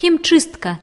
Химчистка